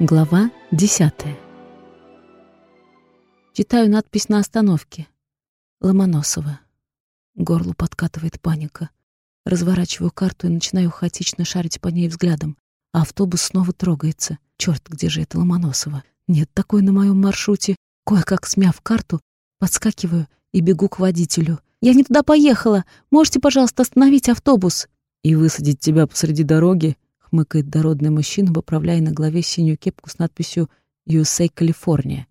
Глава десятая. Читаю надпись на остановке. Ломоносова. Горло подкатывает паника. Разворачиваю карту и начинаю хаотично шарить по ней взглядом. А автобус снова трогается. Черт, где же это Ломоносова? Нет такой на моем маршруте. Кое-как смяв карту, подскакиваю и бегу к водителю. «Я не туда поехала! Можете, пожалуйста, остановить автобус?» «И высадить тебя посреди дороги?» — хмыкает дородный мужчина, поправляя на голове синюю кепку с надписью «USA Калифорния».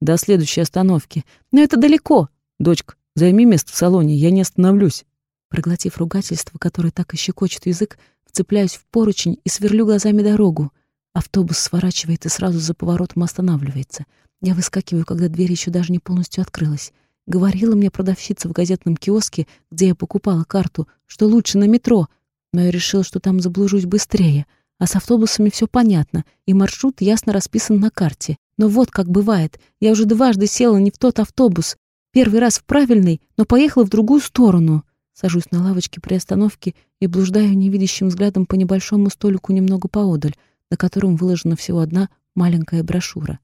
«До следующей остановки. Но это далеко!» «Дочка, займи место в салоне, я не остановлюсь». Проглотив ругательство, которое так и щекочет язык, вцепляюсь в поручень и сверлю глазами дорогу. Автобус сворачивает и сразу за поворотом останавливается. Я выскакиваю, когда дверь еще даже не полностью открылась. Говорила мне продавщица в газетном киоске, где я покупала карту, что лучше на метро, но я решила, что там заблужусь быстрее. А с автобусами все понятно, и маршрут ясно расписан на карте. Но вот как бывает, я уже дважды села не в тот автобус. Первый раз в правильный, но поехала в другую сторону. Сажусь на лавочке при остановке и блуждаю невидящим взглядом по небольшому столику немного поодаль, на котором выложена всего одна маленькая брошюра.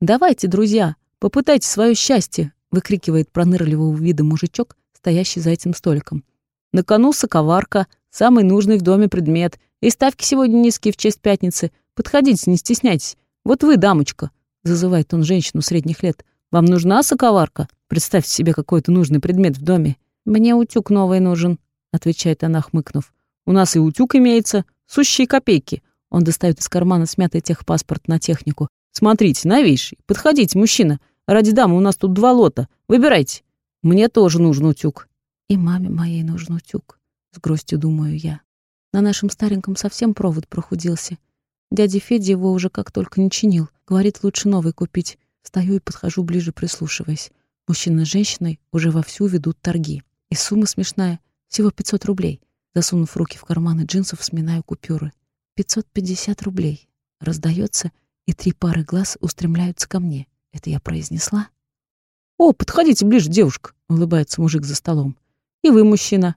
«Давайте, друзья, попытайте свое счастье!» — выкрикивает пронырливого вида мужичок, стоящий за этим столиком. «На кону соковарка, самый нужный в доме предмет, и ставки сегодня низкие в честь пятницы. Подходите, не стесняйтесь. Вот вы, дамочка!» — зазывает он женщину средних лет. «Вам нужна соковарка? Представьте себе какой-то нужный предмет в доме». «Мне утюг новый нужен», — отвечает она, хмыкнув. «У нас и утюг имеется, сущие копейки». Он достает из кармана смятый техпаспорт на технику. «Смотрите, новейший. Подходите, мужчина. Ради дамы у нас тут два лота. Выбирайте. Мне тоже нужен утюг. И маме моей нужен утюг. С грустью думаю я. На нашем стареньком совсем провод прохудился. Дядя Федя его уже как только не чинил. Говорит, лучше новый купить. Стою и подхожу ближе, прислушиваясь. Мужчина с женщиной уже вовсю ведут торги. И сумма смешная. Всего 500 рублей. Засунув руки в карманы джинсов, сминаю купюры. 550 рублей. Раздается, и три пары глаз устремляются ко мне. Это я произнесла? «О, подходите ближе, девушка!» — улыбается мужик за столом. «И вы, мужчина!»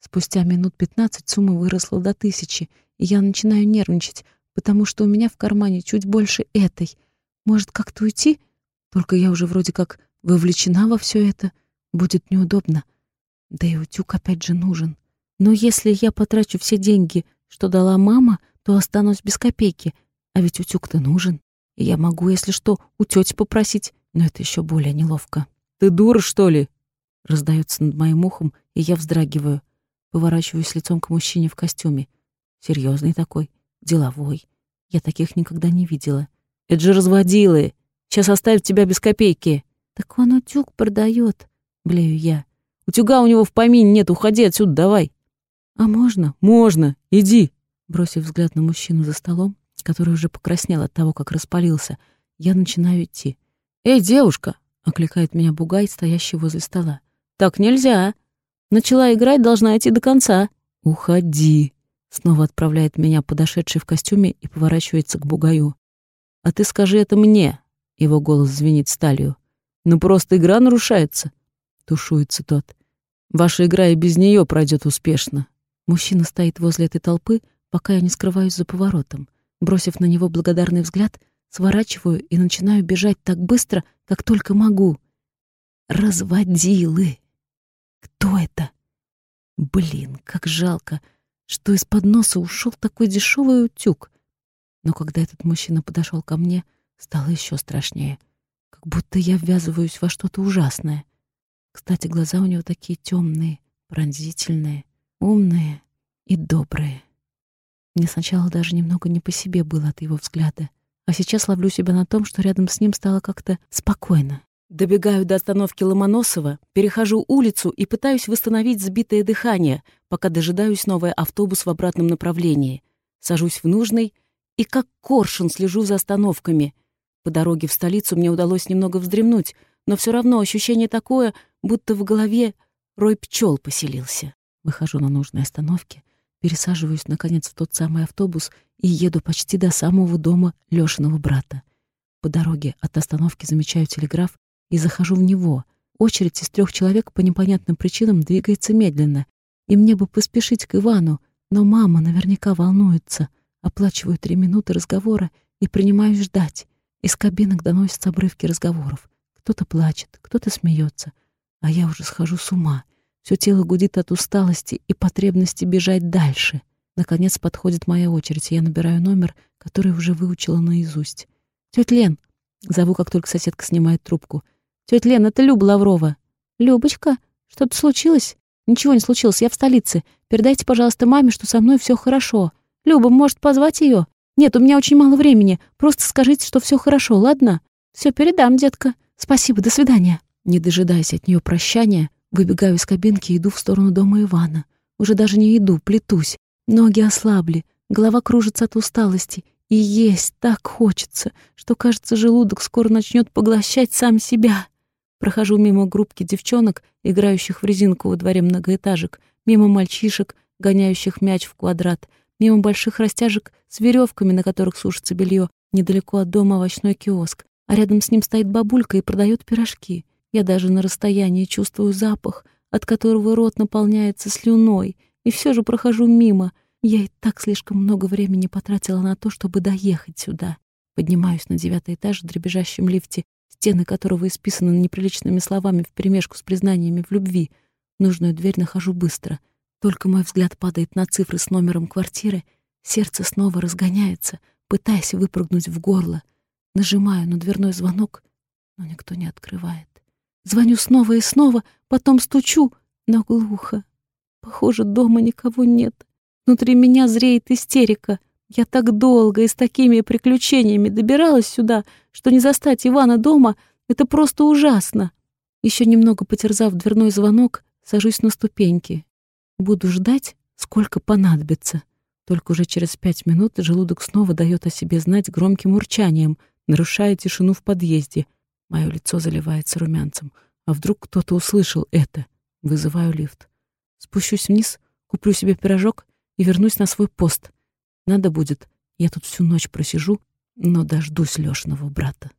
Спустя минут пятнадцать сумма выросла до тысячи, и я начинаю нервничать, потому что у меня в кармане чуть больше этой. Может, как-то уйти? Только я уже вроде как вовлечена во все это. Будет неудобно. Да и утюг опять же нужен. Но если я потрачу все деньги, что дала мама, то останусь без копейки. А ведь утюг-то нужен. И я могу, если что, у тети попросить, но это еще более неловко. «Ты дура, что ли?» Раздается над моим ухом, и я вздрагиваю. Поворачиваюсь лицом к мужчине в костюме. Серьезный такой, деловой. Я таких никогда не видела. «Это же разводилы! Сейчас оставят тебя без копейки!» «Так он утюг продает, блею я. «Утюга у него в помине нет, уходи отсюда, давай!» «А можно?» «Можно! Иди!» Бросив взгляд на мужчину за столом, который уже покраснел от того, как распалился, я начинаю идти. «Эй, девушка!» — окликает меня бугай, стоящий возле стола. «Так нельзя! Начала играть, должна идти до конца!» «Уходи!» — снова отправляет меня подошедший в костюме и поворачивается к бугаю. «А ты скажи это мне!» — его голос звенит сталью. «Ну просто игра нарушается!» — тушуется тот. «Ваша игра и без нее пройдет успешно!» Мужчина стоит возле этой толпы, пока я не скрываюсь за поворотом. Бросив на него благодарный взгляд, сворачиваю и начинаю бежать так быстро, как только могу. Разводилы! Блин, как жалко, что из-под носа ушел такой дешевый утюг. Но когда этот мужчина подошел ко мне, стало еще страшнее. Как будто я ввязываюсь во что-то ужасное. Кстати, глаза у него такие темные, пронзительные, умные и добрые. Мне сначала даже немного не по себе было от его взгляда, а сейчас ловлю себя на том, что рядом с ним стало как-то спокойно. Добегаю до остановки Ломоносова, перехожу улицу и пытаюсь восстановить сбитое дыхание, пока дожидаюсь новый автобус в обратном направлении. Сажусь в нужный и как коршун слежу за остановками. По дороге в столицу мне удалось немного вздремнуть, но все равно ощущение такое, будто в голове рой пчел поселился. Выхожу на нужной остановке, Пересаживаюсь, наконец, в тот самый автобус и еду почти до самого дома Лёшиного брата. По дороге от остановки замечаю телеграф и захожу в него. Очередь из трех человек по непонятным причинам двигается медленно. И мне бы поспешить к Ивану, но мама наверняка волнуется. Оплачиваю три минуты разговора и принимаюсь ждать. Из кабинок доносятся обрывки разговоров. Кто-то плачет, кто-то смеется, а я уже схожу с ума. Все тело гудит от усталости и потребности бежать дальше. Наконец подходит моя очередь, и я набираю номер, который уже выучила наизусть. «Тетя Лен!» — зову, как только соседка снимает трубку. «Тетя Лен, это Люба Лаврова». «Любочка, что-то случилось?» «Ничего не случилось, я в столице. Передайте, пожалуйста, маме, что со мной все хорошо. Люба, может, позвать ее? Нет, у меня очень мало времени. Просто скажите, что все хорошо, ладно? Все передам, детка. Спасибо, до свидания». Не дожидаясь от нее прощания, выбегаю из кабинки и иду в сторону дома Ивана. Уже даже не иду, плетусь. Ноги ослабли, голова кружится от усталости, и есть так хочется, что, кажется, желудок скоро начнет поглощать сам себя. Прохожу мимо группки девчонок, играющих в резинку во дворе многоэтажек, мимо мальчишек, гоняющих мяч в квадрат, мимо больших растяжек с веревками, на которых сушится белье, недалеко от дома овощной киоск, а рядом с ним стоит бабулька и продает пирожки. Я даже на расстоянии чувствую запах, от которого рот наполняется слюной, и все же прохожу мимо. Я и так слишком много времени потратила на то, чтобы доехать сюда. Поднимаюсь на девятый этаж в дребезжащем лифте стены которого исписаны неприличными словами вперемешку с признаниями в любви. Нужную дверь нахожу быстро. Только мой взгляд падает на цифры с номером квартиры, сердце снова разгоняется, пытаясь выпрыгнуть в горло. Нажимаю на дверной звонок, но никто не открывает. Звоню снова и снова, потом стучу, но глухо. Похоже, дома никого нет. Внутри меня зреет истерика — я так долго и с такими приключениями добиралась сюда, что не застать Ивана дома — это просто ужасно. Еще немного потерзав дверной звонок, сажусь на ступеньки. Буду ждать, сколько понадобится. Только уже через пять минут желудок снова дает о себе знать громким урчанием, нарушая тишину в подъезде. Мое лицо заливается румянцем. А вдруг кто-то услышал это? Вызываю лифт. Спущусь вниз, куплю себе пирожок и вернусь на свой пост — надо будет, я тут всю ночь просижу, но дождусь Лёшного брата.